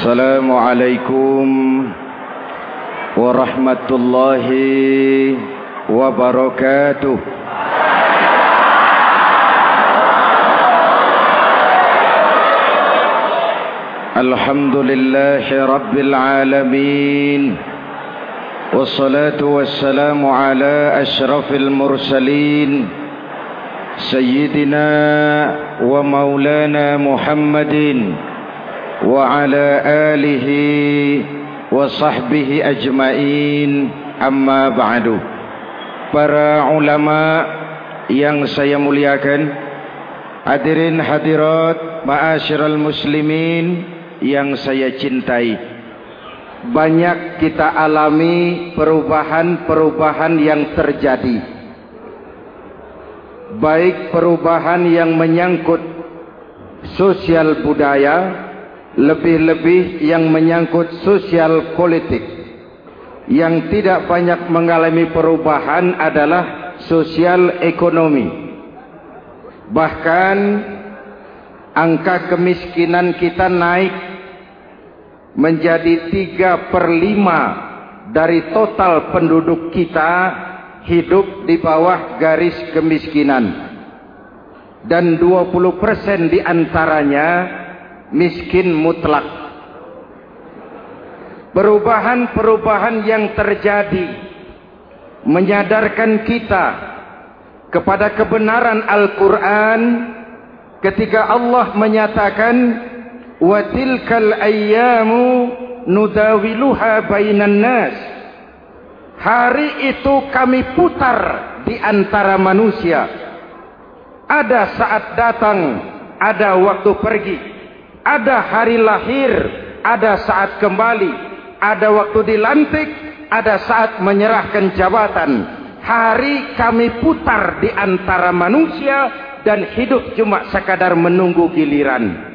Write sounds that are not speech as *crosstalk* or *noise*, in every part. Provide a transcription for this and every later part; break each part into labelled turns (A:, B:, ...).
A: السلام عليكم ورحمة الله وبركاته. الحمد لله رب العالمين والصلاة والسلام على أشرف المرسلين سيدنا ومولانا محمد وعلى آله وصحبه أجمعين أما بعد para ulama yang saya muliakan hadirin hadirat ma'asyiral muslimin yang saya cintai banyak kita alami perubahan-perubahan yang terjadi baik perubahan yang menyangkut sosial budaya lebih-lebih yang menyangkut sosial politik. Yang tidak banyak mengalami perubahan adalah sosial ekonomi. Bahkan angka kemiskinan kita naik menjadi 3 per 5 dari total penduduk kita hidup di bawah garis kemiskinan. Dan 20% di antaranya miskin mutlak. Perubahan-perubahan yang terjadi menyadarkan kita kepada kebenaran Al-Quran ketika Allah menyatakan tilkal ayyamu nudawiluha bainan nas. Hari itu kami putar di antara manusia. Ada saat datang ada waktu pergi ada hari lahir, ada saat kembali, ada waktu dilantik, ada saat menyerahkan jabatan. Hari kami putar di antara manusia dan hidup cuma sekadar menunggu giliran.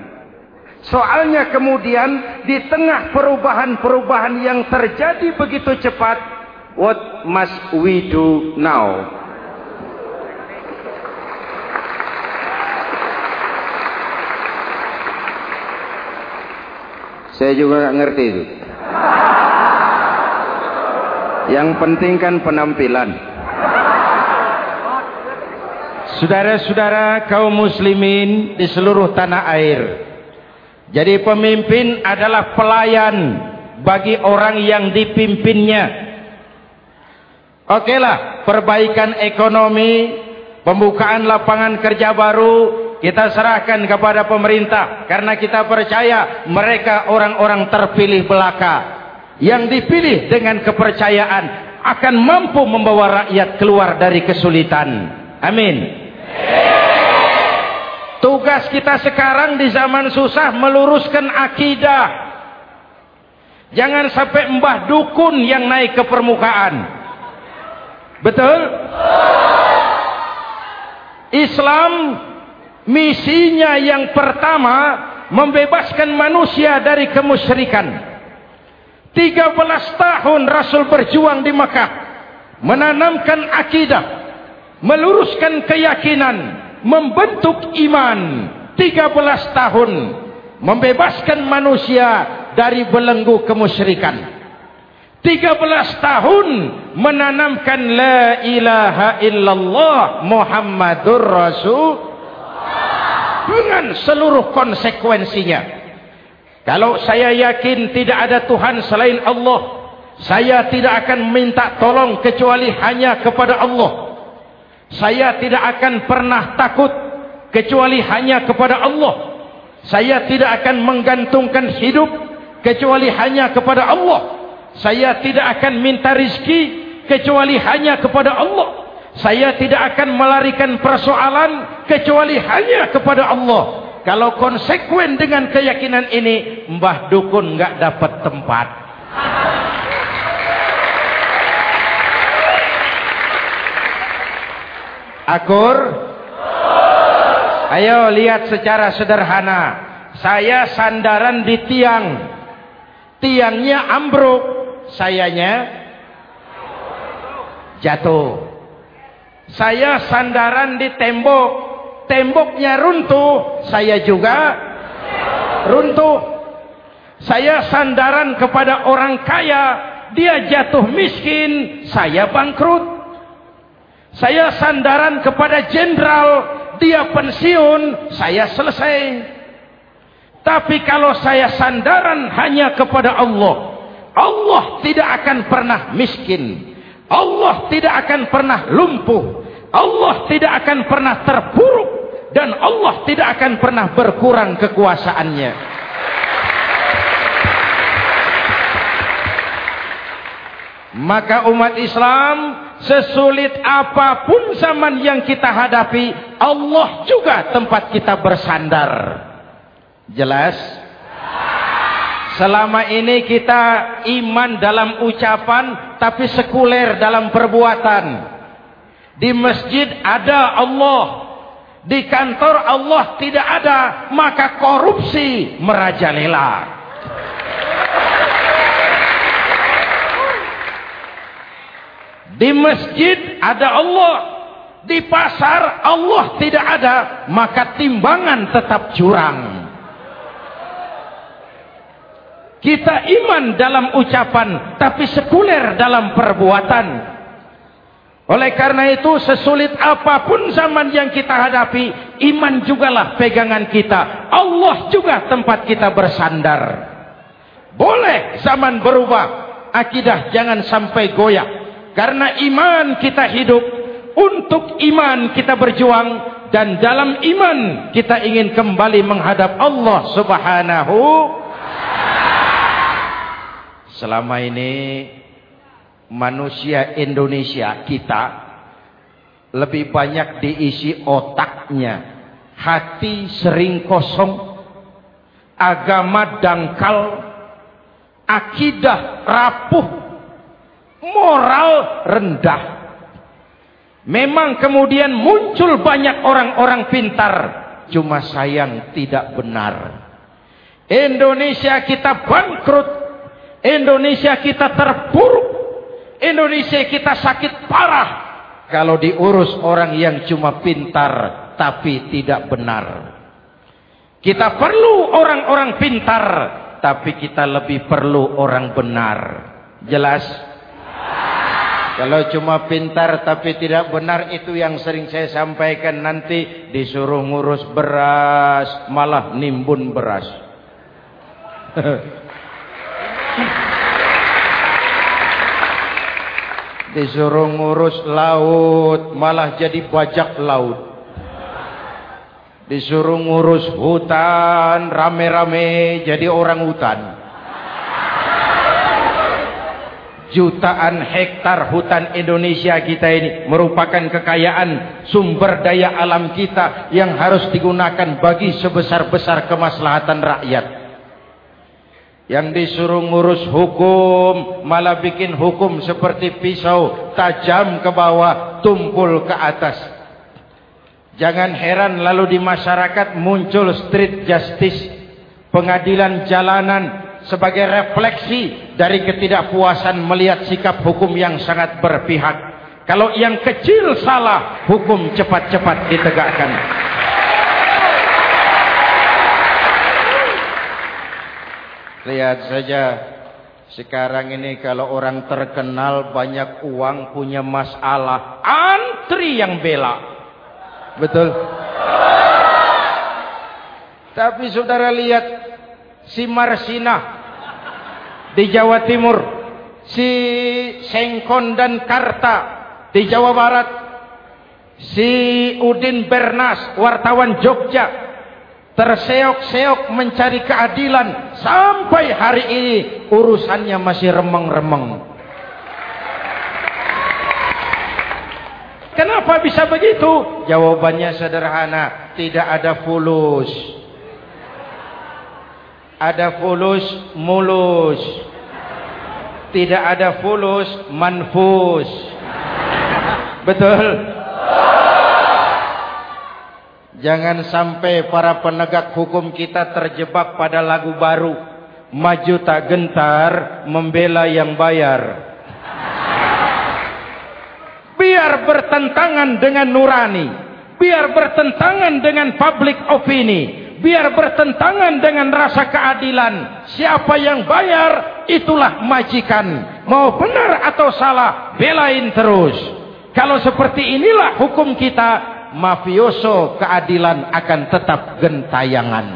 A: Soalnya kemudian di tengah perubahan-perubahan yang terjadi begitu cepat, what must we do now? Saya juga nggak ngerti itu. Yang penting kan penampilan. Saudara-saudara kaum muslimin di seluruh tanah air. Jadi pemimpin adalah pelayan bagi orang yang dipimpinnya. Okeylah, perbaikan ekonomi, pembukaan lapangan kerja baru, kita serahkan kepada pemerintah karena kita percaya mereka orang-orang terpilih belaka. Yang dipilih dengan kepercayaan akan mampu membawa rakyat keluar dari kesulitan. Amin. Tugas kita sekarang di zaman susah meluruskan akidah. Jangan sampai mbah dukun yang naik ke permukaan. Betul? Islam misinya yang pertama membebaskan manusia dari kemusyrikan. 13 tahun Rasul berjuang di Makkah menanamkan akidah meluruskan keyakinan membentuk iman. 13 tahun membebaskan manusia dari belenggu kemusyrikan. 13 tahun menanamkan la ilaha illallah Muhammadur Rasul dengan seluruh konsekuensinya. Kalau saya yakin tidak ada Tuhan selain Allah, saya tidak akan minta tolong kecuali hanya kepada Allah. Saya tidak akan pernah takut kecuali hanya kepada Allah. Saya tidak akan menggantungkan hidup kecuali hanya kepada Allah. Saya tidak akan minta rizki kecuali hanya kepada Allah saya tidak akan melarikan persoalan kecuali hanya kepada Allah. Kalau konsekuen dengan keyakinan ini, Mbah Dukun enggak dapat tempat. Akur? Ayo lihat secara sederhana. Saya sandaran di tiang. Tiangnya ambruk. Sayanya jatuh. Saya sandaran di tembok. Temboknya runtuh. Saya juga runtuh. Saya sandaran kepada orang kaya, dia jatuh miskin, saya bangkrut. Saya sandaran kepada jenderal, dia pensiun, saya selesai. Tapi kalau saya sandaran hanya kepada Allah, Allah tidak akan pernah miskin. Allah tidak akan pernah lumpuh. Allah tidak akan pernah terpuruk. Dan Allah tidak akan pernah berkurang kekuasaannya. Maka umat Islam sesulit apa pun zaman yang kita hadapi, Allah juga tempat kita bersandar. Jelas? Selama ini kita iman dalam ucapan tapi sekuler dalam perbuatan. Di masjid ada Allah. Di kantor Allah tidak ada, maka korupsi merajalela. Di masjid ada Allah. Di pasar Allah tidak ada, maka timbangan tetap curang. Kita iman dalam ucapan, tapi sekuler dalam perbuatan. Oleh karena itu, sesulit apapun zaman yang kita hadapi, iman jugalah pegangan kita. Allah juga tempat kita bersandar. Boleh zaman berubah, akidah jangan sampai goyah. Karena iman kita hidup, untuk iman kita berjuang, dan dalam iman kita ingin kembali menghadap Allah subhanahu selama ini manusia Indonesia kita lebih banyak diisi otaknya. Hati sering kosong agama dangkal akidah rapuh moral rendah. Memang kemudian muncul banyak orang-orang pintar cuma sayang tidak benar. Indonesia kita bangkrut Indonesia kita terpuruk. Indonesia kita sakit parah. Kalau diurus orang yang cuma pintar tapi tidak benar. Kita perlu orang-orang pintar. Tapi kita lebih perlu orang benar. Jelas? Kalau cuma pintar tapi tidak benar itu yang sering saya sampaikan nanti disuruh ngurus beras malah nimbun beras. *laughs* Disuruh ngurus laut, malah jadi bajak laut. Disuruh ngurus hutan, rame-rame jadi orang hutan. Jutaan hektar hutan Indonesia kita ini merupakan kekayaan sumber daya alam kita yang harus digunakan bagi sebesar-besar kemaslahatan rakyat. Yang disuruh ngurus hukum malah bikin hukum seperti pisau tajam ke bawah tumpul ke atas. Jangan heran lalu di masyarakat muncul street justice, pengadilan jalanan sebagai refleksi dari ketidakpuasan melihat sikap hukum yang sangat berpihak. Kalau yang kecil salah, hukum cepat-cepat ditegakkan. Lihat saja sekarang ini kalau orang terkenal banyak uang punya masalah antri yang bela. Betul. Tapi saudara lihat si Marsina di Jawa Timur, si Sengkon dan Karta di Jawa Barat, si Udin Bernas wartawan Jogja terseok-seok mencari keadilan sampai hari ini urusannya masih remeng-remeng. Kenapa bisa begitu? Jawabannya sederhana, tidak ada fulus. Ada fulus mulus. Tidak ada fulus manfus. Betul? Jangan sampai para penegak hukum kita terjebak pada lagu baru. Maju tak gentar, membela yang bayar. Biar bertentangan dengan nurani. Biar bertentangan dengan public opini. biar bertentangan dengan rasa keadilan. Siapa yang bayar, itulah majikan. Mau benar atau salah, belain terus. Kalau seperti inilah hukum kita, mafioso keadilan akan tetap gentayangan.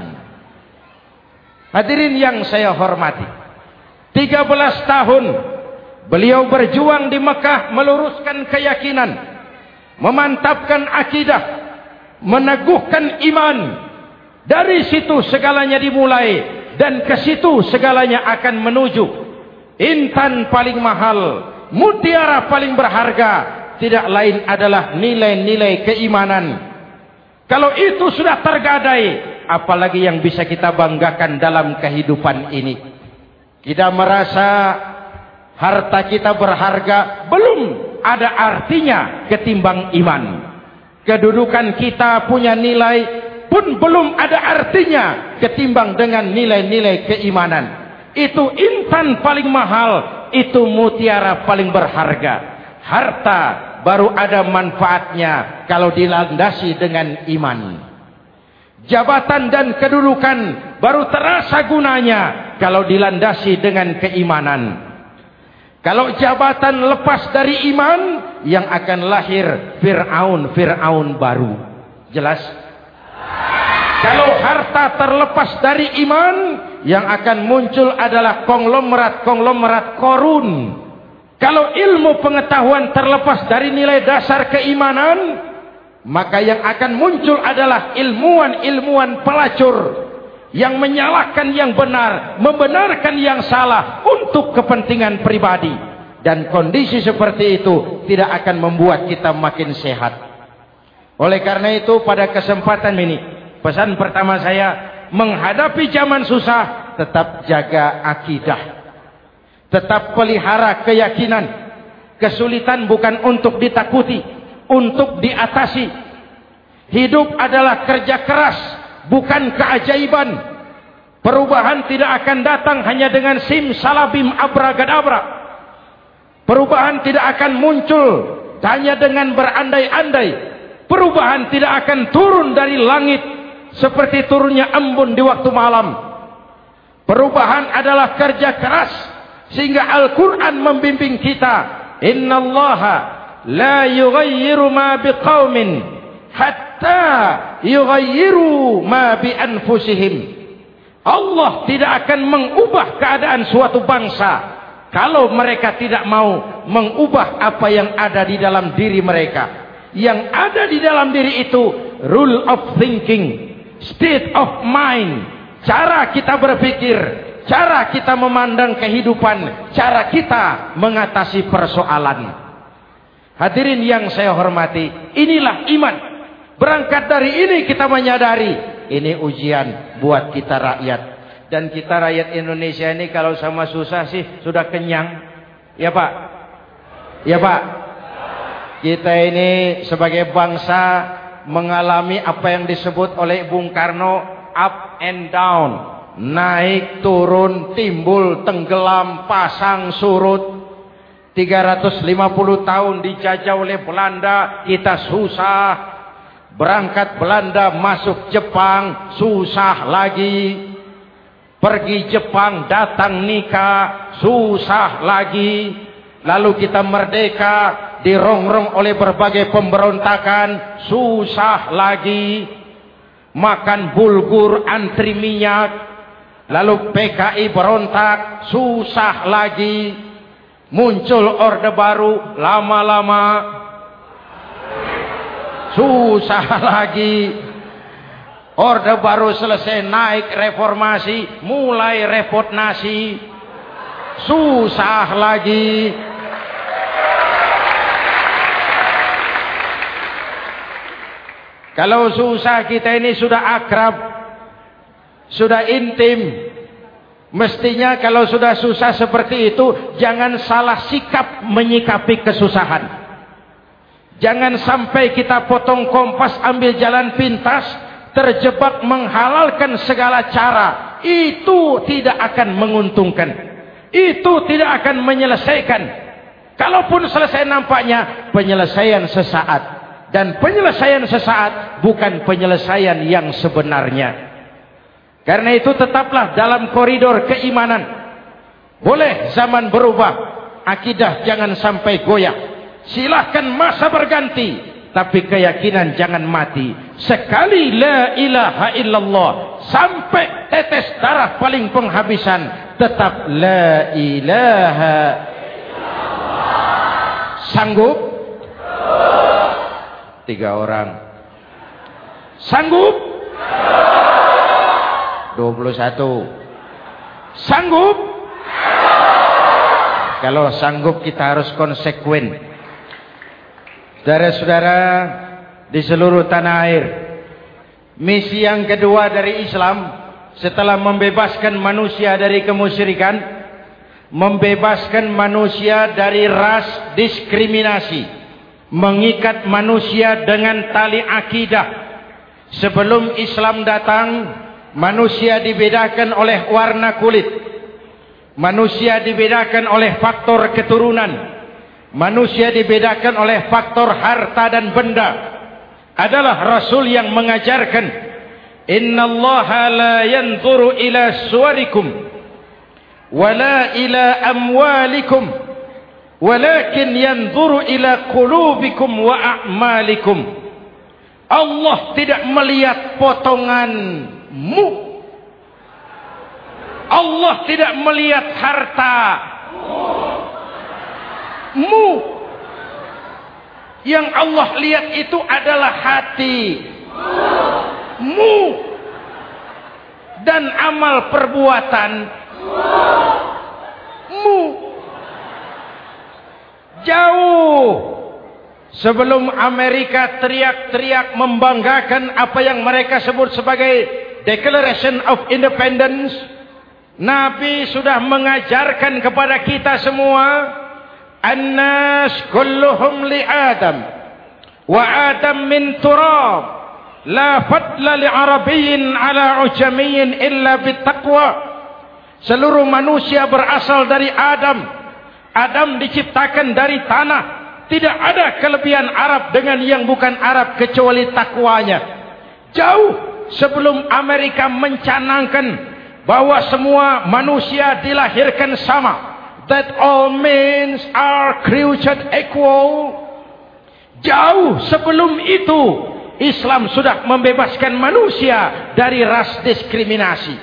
A: Hadirin yang saya hormati. 13 tahun beliau berjuang di Mekah meluruskan keyakinan, memantapkan akidah, meneguhkan iman. Dari situ segalanya dimulai dan ke situ segalanya akan menuju. Intan paling mahal, mutiara paling berharga, tidak lain adalah nilai-nilai keimanan. Kalau itu sudah tergadai, apalagi yang bisa kita banggakan dalam kehidupan ini. Kita merasa harta kita berharga, belum ada artinya ketimbang iman. Kedudukan kita punya nilai pun belum ada artinya ketimbang dengan nilai-nilai keimanan. Itu intan paling mahal, itu mutiara paling berharga. Harta baru ada manfaatnya kalau dilandasi dengan iman. Jabatan dan kedudukan baru terasa gunanya kalau dilandasi dengan keimanan. Kalau jabatan lepas dari iman yang akan lahir Fir'aun, Fir'aun baru. Jelas? Kalau harta terlepas dari iman yang akan muncul adalah konglomerat-konglomerat korun. Kalau ilmu pengetahuan terlepas dari nilai dasar keimanan, maka yang akan muncul adalah ilmuwan-ilmuwan pelacur yang menyalahkan yang benar, membenarkan yang salah untuk kepentingan pribadi. Dan kondisi seperti itu tidak akan membuat kita makin sehat. Oleh karena itu pada kesempatan ini, pesan pertama saya, menghadapi zaman susah, tetap jaga akidah. Tetap pelihara keyakinan. Kesulitan bukan untuk ditakuti. Untuk diatasi. Hidup adalah kerja keras. Bukan keajaiban. Perubahan tidak akan datang hanya dengan sim salabim abragadabra. Perubahan tidak akan muncul hanya dengan berandai-andai. Perubahan tidak akan turun dari langit seperti turunnya embun di waktu malam. Perubahan adalah kerja keras sehingga Al-Quran membimbing kita. Inna Allah la yughayyiru ma biqawmin hatta yughayyiru ma bi anfusihim Allah tidak akan mengubah keadaan suatu bangsa kalau mereka tidak mau mengubah apa yang ada di dalam diri mereka. Yang ada di dalam diri itu rule of thinking state of mind cara kita berpikir cara kita memandang kehidupan, cara kita mengatasi persoalan. Hadirin yang saya hormati, inilah iman. Berangkat dari ini kita menyadari, ini ujian buat kita rakyat. Dan kita rakyat Indonesia ini kalau sama susah sih sudah kenyang. Ya Pak? Ya Pak? Kita ini sebagai bangsa mengalami apa yang disebut oleh Bung Karno up and down naik turun timbul tenggelam pasang surut. 350 tahun dijajah oleh Belanda kita susah. Berangkat Belanda masuk Jepang susah lagi. Pergi Jepang datang nikah susah lagi. Lalu kita merdeka dirongrong oleh berbagai pemberontakan susah lagi. Makan bulgur antri minyak Lalu PKI berontak, susah lagi. Muncul orde baru, lama-lama. Susah *laughs* lagi. Orde baru selesai naik reformasi, mulai repot nasi. Susah lagi. Kalau susah kita ini sudah akrab sudah intim. Mestinya kalau sudah susah seperti itu, jangan salah sikap menyikapi kesusahan. Jangan sampai kita potong kompas ambil jalan pintas, terjebak menghalalkan segala cara. Itu tidak akan menguntungkan. Itu tidak akan menyelesaikan. Kalaupun selesai nampaknya, penyelesaian sesaat. Dan penyelesaian sesaat bukan penyelesaian yang sebenarnya. Karena itu tetaplah dalam koridor keimanan. Boleh zaman berubah. Akidah jangan sampai goyah. Silahkan masa berganti. Tapi keyakinan jangan mati. Sekali la ilaha illallah. Sampai tetes darah paling penghabisan. Tetap la ilaha Sanggup? Tiga orang. Sanggup? Sanggup. 21 Sanggup? Kalau sanggup kita harus konsekuen. Saudara-saudara Di seluruh tanah air Misi yang kedua dari Islam Setelah membebaskan manusia dari kemusyrikan Membebaskan manusia dari ras diskriminasi Mengikat manusia dengan tali akidah. Sebelum Islam datang manusia dibedakan oleh warna kulit. Manusia dibedakan oleh faktor keturunan. Manusia dibedakan oleh faktor harta dan benda. Adalah rasul yang mengajarkan innallaha la yanzuru ila suwarikum wala ila amwalikum walakin yanzuru ila qulubikum wa a'malikum. Allah tidak melihat potonganmu Allah tidak melihat harta. Mu. Yang Allah lihat itu adalah hati. Mu. Dan amal perbuatan. Mu. Jauh. Sebelum Amerika teriak-teriak membanggakan apa yang mereka sebut sebagai Declaration of Independence Nabi sudah mengajarkan kepada kita semua annas kulluhum li Adam wa Adam min turab la fadla li arabiyyin ala ujamiyyin illa bittaqwa Seluruh manusia berasal dari Adam. Adam diciptakan dari tanah. Tidak ada kelebihan Arab dengan yang bukan Arab kecuali takwanya. Jauh sebelum Amerika mencanangkan bahwa semua manusia dilahirkan sama. That all men are created equal. Jauh sebelum itu Islam sudah membebaskan manusia dari ras diskriminasi.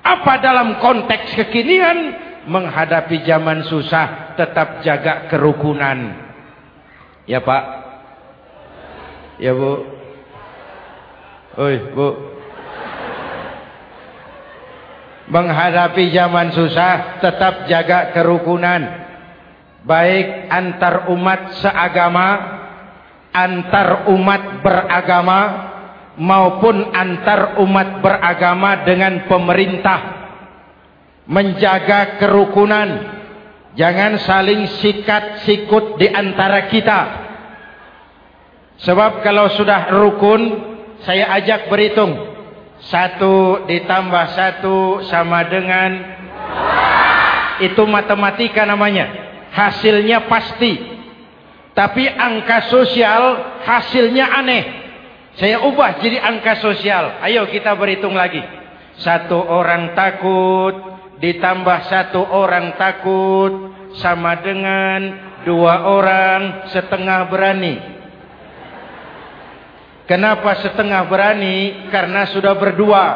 A: Apa dalam konteks kekinian menghadapi zaman susah tetap jaga kerukunan. Ya Pak. Ya Bu. Oi Bu. Menghadapi zaman susah tetap jaga kerukunan. Baik antar umat seagama, antar umat beragama, maupun antar umat beragama dengan pemerintah menjaga kerukunan jangan saling sikat sikut di antara kita sebab kalau sudah rukun saya ajak berhitung satu ditambah satu sama dengan itu matematika namanya hasilnya pasti tapi angka sosial hasilnya aneh saya ubah jadi angka sosial. Ayo kita berhitung lagi. Satu orang takut ditambah satu orang takut sama dengan dua orang setengah berani. Kenapa setengah berani? Karena sudah berdua.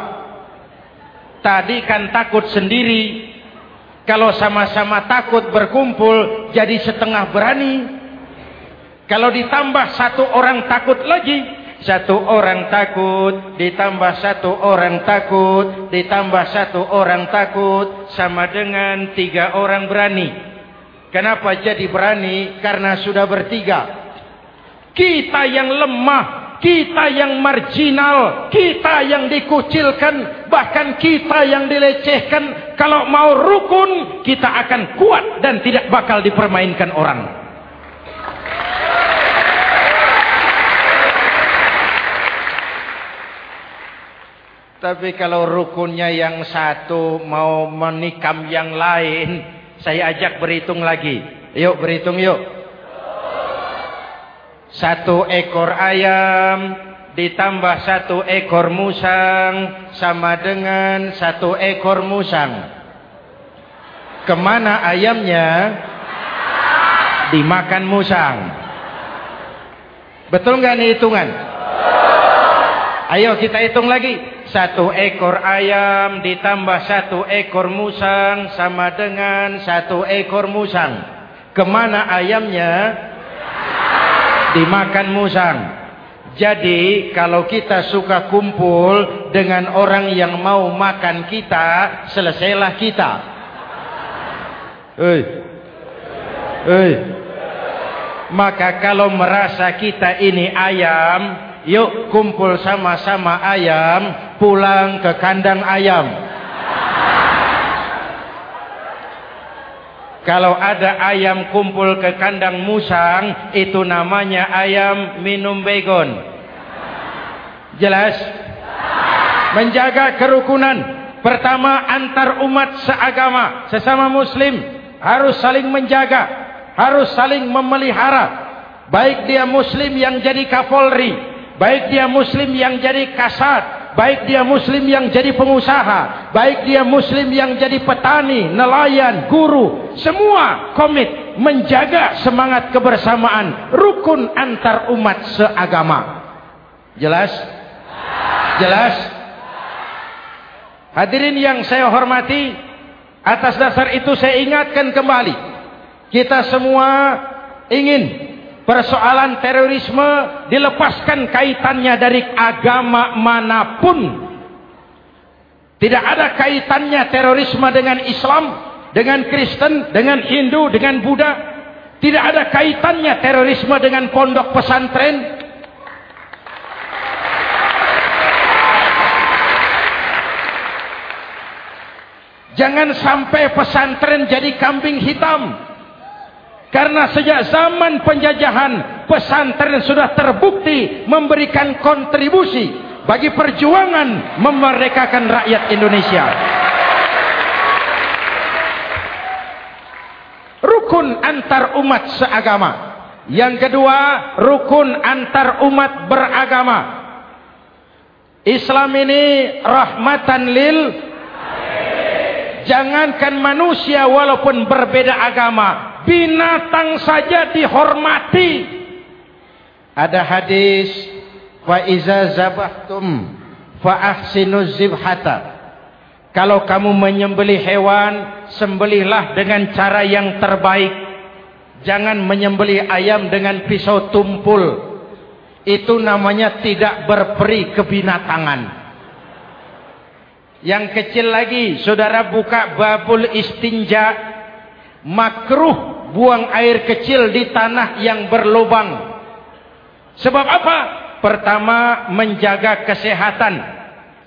A: Tadi kan takut sendiri. Kalau sama-sama takut berkumpul jadi setengah berani. Kalau ditambah satu orang takut lagi satu orang takut ditambah satu orang takut ditambah satu orang takut sama dengan tiga orang berani kenapa jadi berani karena sudah bertiga kita yang lemah kita yang marginal kita yang dikucilkan bahkan kita yang dilecehkan kalau mau rukun kita akan kuat dan tidak bakal dipermainkan orang Tapi kalau rukunnya yang satu mau menikam yang lain, saya ajak berhitung lagi. Yuk berhitung yuk. Satu ekor ayam ditambah satu ekor musang sama dengan satu ekor musang. Kemana ayamnya? Dimakan musang. Betul nggak nih hitungan? Ayo kita hitung lagi. Satu ekor ayam ditambah satu ekor musang sama dengan satu ekor musang. Kemana ayamnya? Dimakan musang. Jadi kalau kita suka kumpul dengan orang yang mau makan kita, selesailah kita. Hei. Hei. Maka kalau merasa kita ini ayam, Yuk kumpul sama-sama ayam pulang ke kandang ayam. Kalau ada ayam kumpul ke kandang musang, itu namanya ayam minum begon. Jelas? Menjaga kerukunan. Pertama antar umat seagama, sesama muslim harus saling menjaga, harus saling memelihara. Baik dia muslim yang jadi kapolri, Baik dia muslim yang jadi kasat, baik dia muslim yang jadi pengusaha, baik dia muslim yang jadi petani, nelayan, guru, semua komit menjaga semangat kebersamaan rukun antar umat seagama. Jelas? Jelas? Hadirin yang saya hormati, atas dasar itu saya ingatkan kembali, kita semua ingin persoalan terorisme dilepaskan kaitannya dari agama manapun. Tidak ada kaitannya terorisme dengan Islam, dengan Kristen, dengan Hindu, dengan Buddha. Tidak ada kaitannya terorisme dengan pondok pesantren. Jangan sampai pesantren jadi kambing hitam. Karena sejak zaman penjajahan pesantren sudah terbukti memberikan kontribusi bagi perjuangan memerdekakan rakyat Indonesia. Rukun antar umat seagama. Yang kedua, rukun antar umat beragama. Islam ini rahmatan lil Jangankan manusia walaupun berbeda agama, binatang saja dihormati. Ada hadis wa iza zabahtum fa ahsinuz zibhata. Kalau kamu menyembelih hewan, sembelihlah dengan cara yang terbaik. Jangan menyembelih ayam dengan pisau tumpul. Itu namanya tidak berperi kebinatangan. Yang kecil lagi, saudara buka babul istinja. Makruh buang air kecil di tanah yang berlubang. Sebab apa? Pertama, menjaga kesehatan.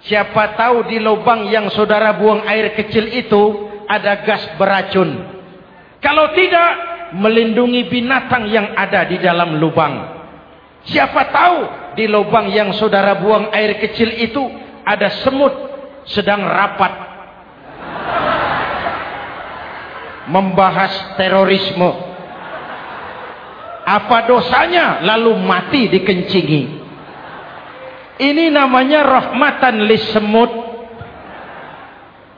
A: Siapa tahu di lubang yang saudara buang air kecil itu ada gas beracun. Kalau tidak, melindungi binatang yang ada di dalam lubang. Siapa tahu di lubang yang saudara buang air kecil itu ada semut sedang rapat membahas terorisme. Apa dosanya lalu mati dikencingi? Ini namanya rahmatan lisemut.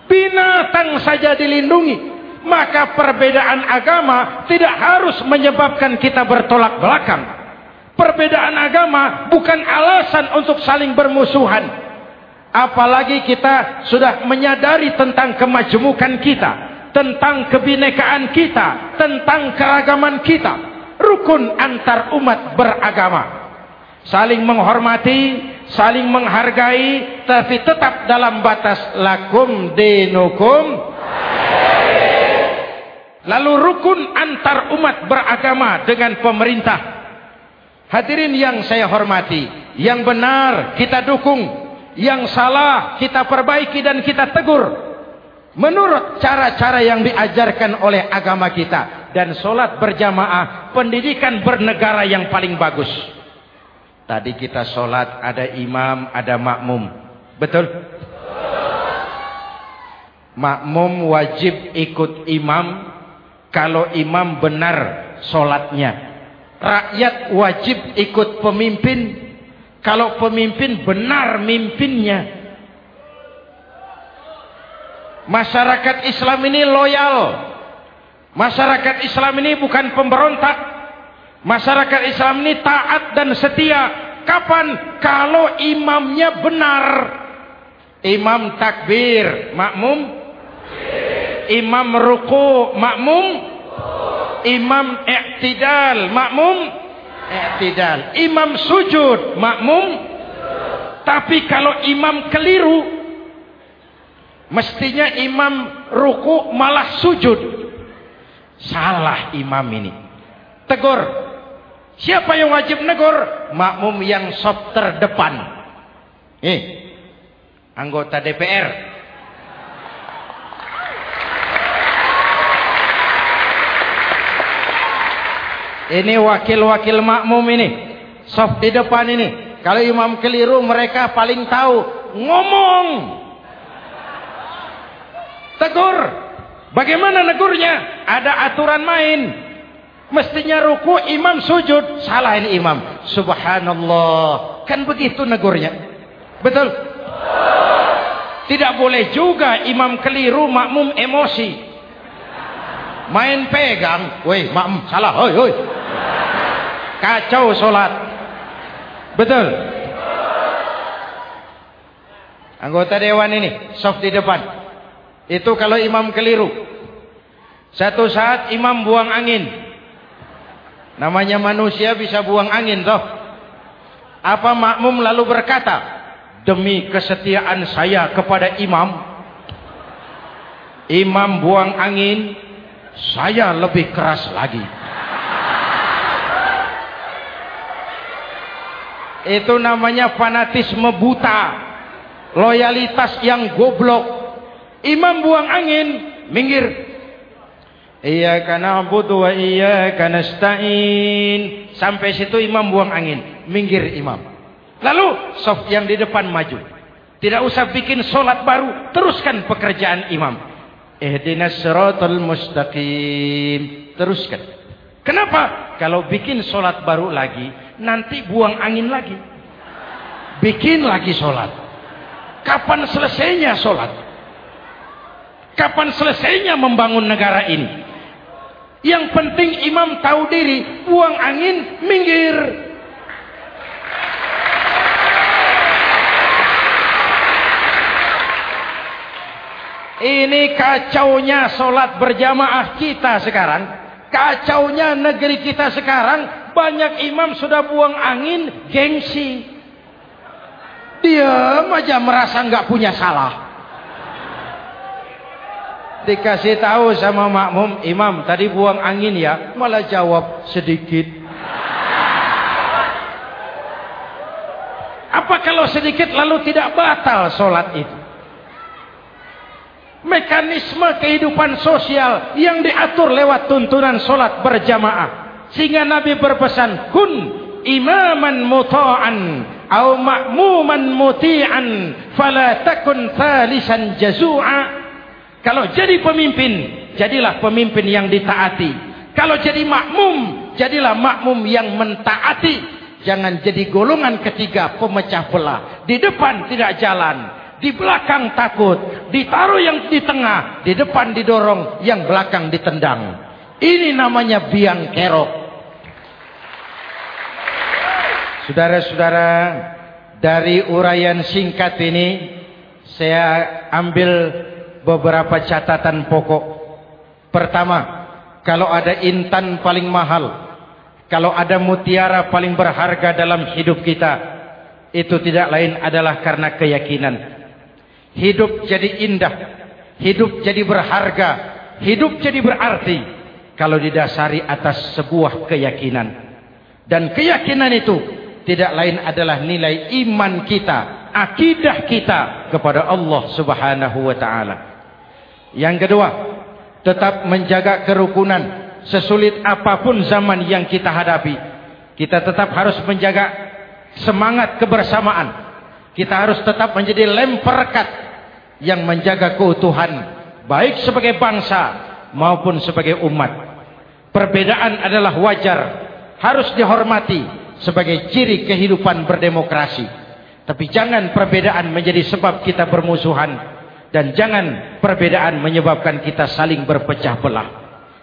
A: Binatang saja dilindungi. Maka perbedaan agama tidak harus menyebabkan kita bertolak belakang. Perbedaan agama bukan alasan untuk saling bermusuhan. Apalagi kita sudah menyadari tentang kemajemukan kita tentang kebinekaan kita, tentang keragaman kita, rukun antar umat beragama, saling menghormati, saling menghargai, tapi tetap dalam batas lakum dinukum. Lalu rukun antar umat beragama dengan pemerintah. Hadirin yang saya hormati, yang benar kita dukung, yang salah kita perbaiki dan kita tegur menurut cara-cara yang diajarkan oleh agama kita dan solat berjamaah pendidikan bernegara yang paling bagus. Tadi kita solat ada imam ada makmum. Betul? Makmum wajib ikut imam kalau imam benar solatnya. Rakyat wajib ikut pemimpin. Kalau pemimpin benar mimpinnya. Masyarakat Islam ini loyal. Masyarakat Islam ini bukan pemberontak. Masyarakat Islam ini taat dan setia. Kapan? Kalau imamnya benar. Imam takbir, makmum. Imam ruku, makmum. Imam i'tidal, makmum. I'tidal. Imam sujud, makmum. Tapi kalau imam keliru, mestinya imam ruku malah sujud. Salah imam ini. Tegur. Siapa yang wajib negur? Makmum yang sop terdepan. Eh, anggota DPR. Ini wakil-wakil makmum ini. Sop di depan ini. Kalau imam keliru mereka paling tahu. Ngomong. Tegur. Bagaimana negurnya? Ada aturan main. Mestinya ruku imam sujud. Salah ini imam. Subhanallah. Kan begitu negurnya. Betul? Tidak boleh juga imam keliru makmum emosi. Main pegang. Woi makmum salah. Hoi hoi. Kacau solat. Betul? Anggota dewan ini. Soft di depan. Itu kalau imam keliru. Satu saat imam buang angin. Namanya manusia bisa buang angin toh. Apa makmum lalu berkata, demi kesetiaan saya kepada imam, imam buang angin, saya lebih keras lagi. Itu namanya fanatisme buta, loyalitas yang goblok. Imam buang angin, minggir. Iyyaka na'budu wa iyyaka nasta'in. Sampai situ imam buang angin, minggir imam. Lalu soft yang di depan maju. Tidak usah bikin solat baru, teruskan pekerjaan imam. Ihdinas siratal mustaqim. Teruskan. Kenapa? Kalau bikin solat baru lagi, nanti buang angin lagi. Bikin lagi solat. Kapan selesainya solat? Kapan selesainya membangun negara ini? Yang penting imam tahu diri, buang angin, minggir. Ini kacaunya solat berjamaah kita sekarang. Kacaunya negeri kita sekarang. Banyak imam sudah buang angin, gengsi. Dia aja merasa nggak punya salah dikasih tahu sama makmum imam tadi buang angin ya. Malah jawab sedikit. Apa kalau sedikit lalu tidak batal solat itu? Mekanisme kehidupan sosial yang diatur lewat tuntunan solat berjamaah. Sehingga Nabi berpesan kun imaman muta'an au ma'muman muti'an fala takun thalisan jazu'a kalau jadi pemimpin, jadilah pemimpin yang ditaati. Kalau jadi makmum, jadilah makmum yang mentaati. Jangan jadi golongan ketiga pemecah belah. Di depan tidak jalan. Di belakang takut. Ditaruh yang di tengah. Di depan didorong. Yang belakang ditendang. Ini namanya biang kerok. Saudara-saudara, dari urayan singkat ini, saya ambil beberapa catatan pokok. Pertama, kalau ada intan paling mahal, kalau ada mutiara paling berharga dalam hidup kita, itu tidak lain adalah karena keyakinan. Hidup jadi indah, hidup jadi berharga, hidup jadi berarti kalau didasari atas sebuah keyakinan. Dan keyakinan itu tidak lain adalah nilai iman kita, akidah kita kepada Allah Subhanahu wa taala. Yang kedua, tetap menjaga kerukunan sesulit apapun zaman yang kita hadapi. Kita tetap harus menjaga semangat kebersamaan. Kita harus tetap menjadi lem perekat yang menjaga keutuhan baik sebagai bangsa maupun sebagai umat. Perbedaan adalah wajar, harus dihormati sebagai ciri kehidupan berdemokrasi. Tapi jangan perbedaan menjadi sebab kita bermusuhan. Dan jangan perbedaan menyebabkan kita saling berpecah belah.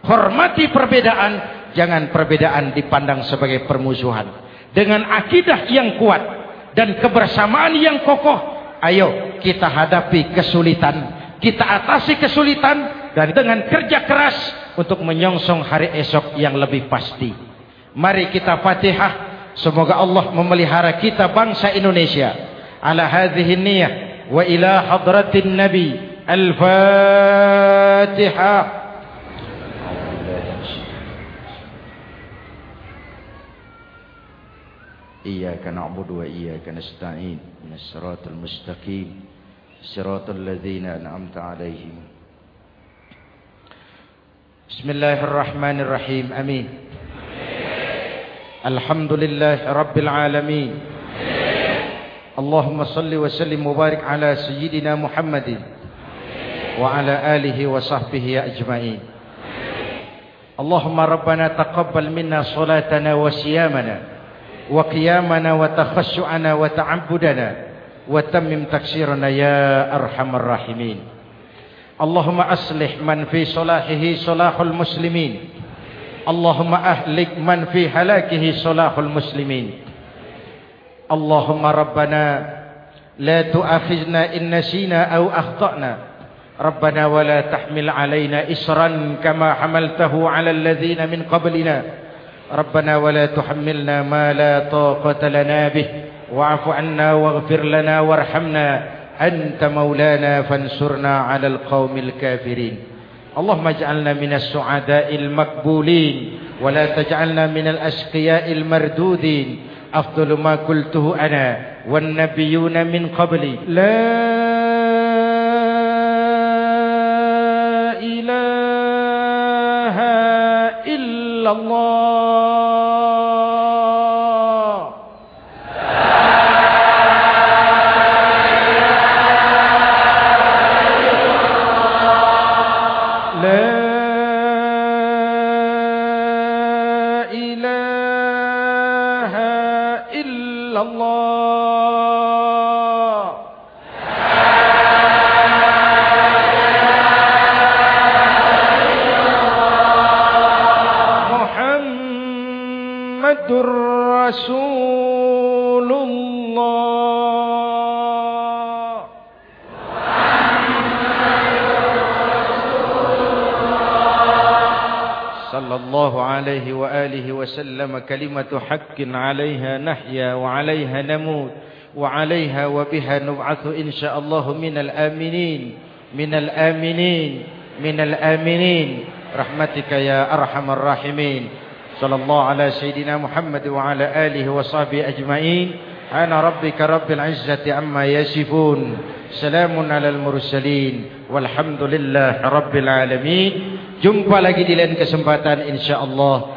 A: Hormati perbedaan, jangan perbedaan dipandang sebagai permusuhan. Dengan akidah yang kuat dan kebersamaan yang kokoh, ayo kita hadapi kesulitan, kita atasi kesulitan dan dengan kerja keras untuk menyongsong hari esok yang lebih pasti. Mari kita Fatihah, semoga Allah memelihara kita bangsa Indonesia ala hadhihi niyyah وإلى حضرة النبي الفاتحة. إياك نعبد وإياك نستعين. من الصراط المستقيم. صراط الذين أنعمت عليهم. بسم الله الرحمن الرحيم. أمين. الحمد لله رب العالمين. اللهم صل وسلم وبارك على سيدنا محمد وعلى آله وصحبه أجمعين اللهم ربنا تقبل منا صلاتنا وصيامنا وقيامنا وتخشعنا وتعبدنا وتمم تكسيرنا يا أرحم الراحمين اللهم أصلح من في صلاحه صلاح المسلمين اللهم أهلك من في هلاكه صلاح المسلمين اللهم ربنا لا تؤاخذنا إن نسينا أو أخطأنا. ربنا ولا تحمل علينا إسرا كما حملته على الذين من قبلنا. ربنا ولا تحملنا ما لا طاقة لنا به. واعف عنا واغفر لنا وارحمنا. أنت مولانا فانصرنا على القوم الكافرين. اللهم اجعلنا من السعداء المقبولين. ولا تجعلنا من الأشقياء المردودين. أفضل ما قلته أنا والنبيون من قبلي. لا إله إلا الله. kalimatu haqqin alaiha nahya wa 'alayha namut wa 'alayha wa biha nub'atsu insyaallah minal aminin minal aminin minal aminin. Rahmatika ya arhamar rahimin. Sallallahu ala sayidina muhammad wa ala alihi wa sahbi ajmain. Ana rabbika rabbil 'izzati 'amma yasifun. Salamun 'alal mursalin. Walhamdulillahi rabbil 'alamin. Jumpa lagi di lain kesempatan insya Allah.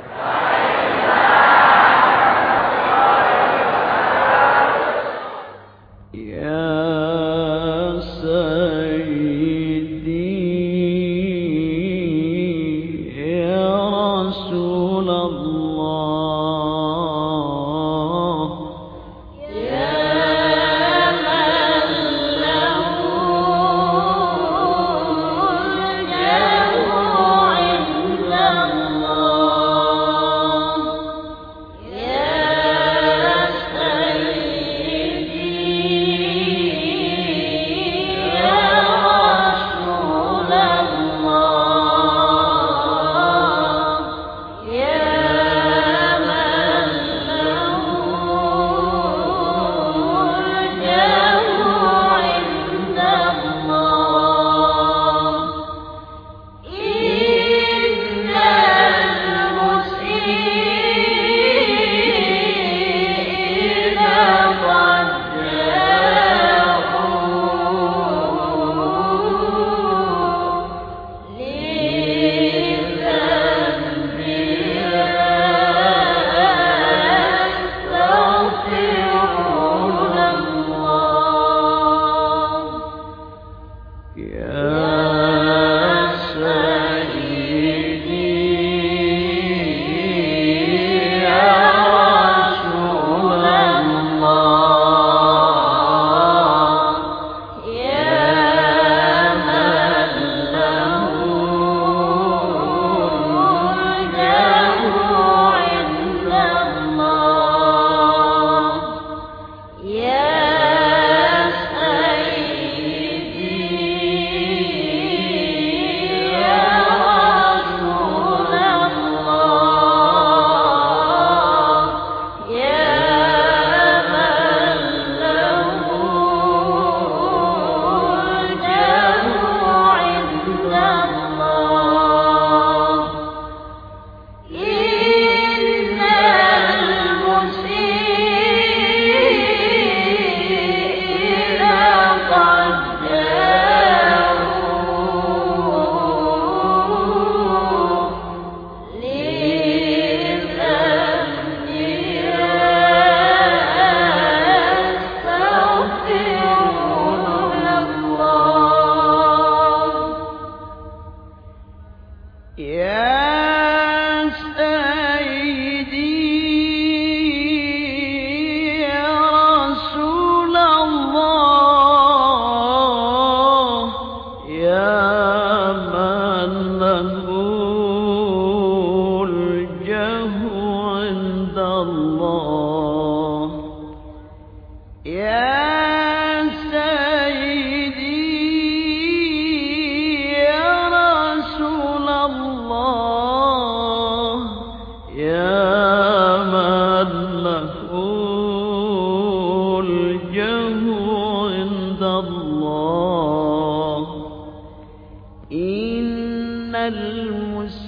B: إن المسيئين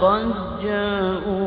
B: قد جاءوا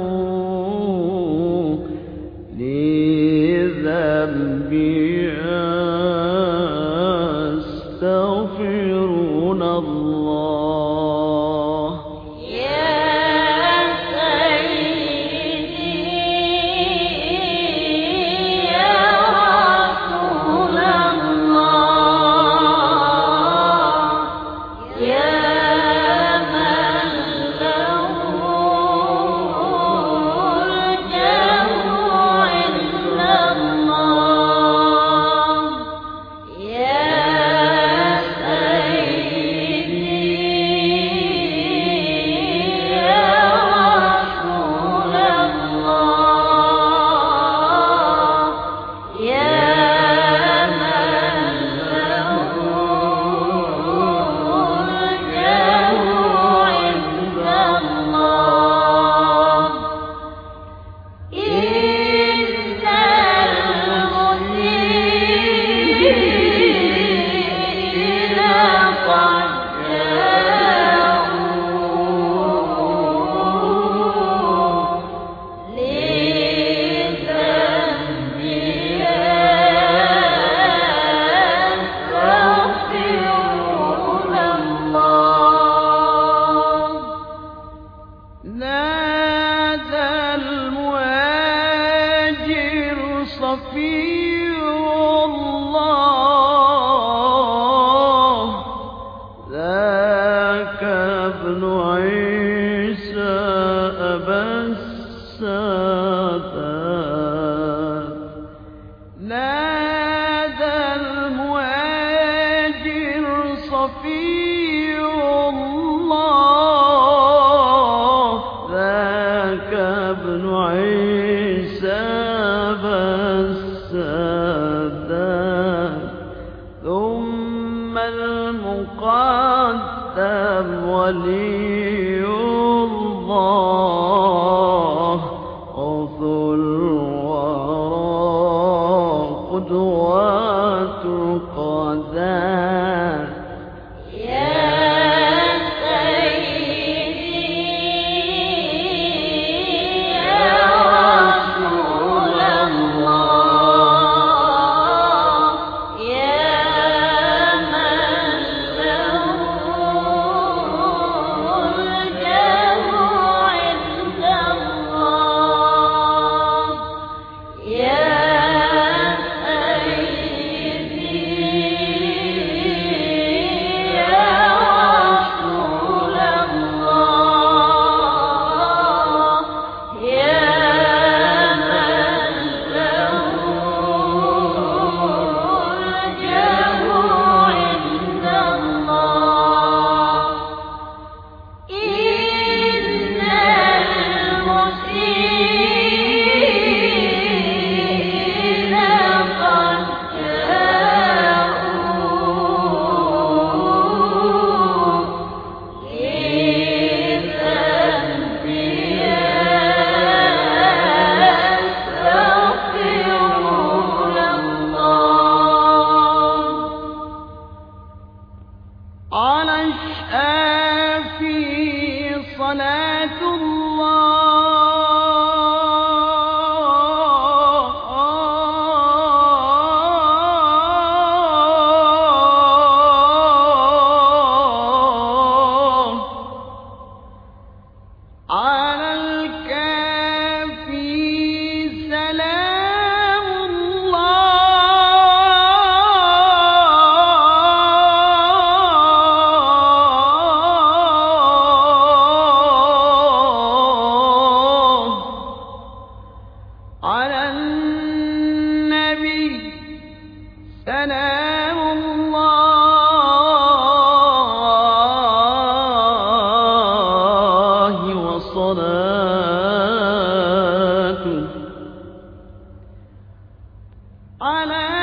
B: أَلَا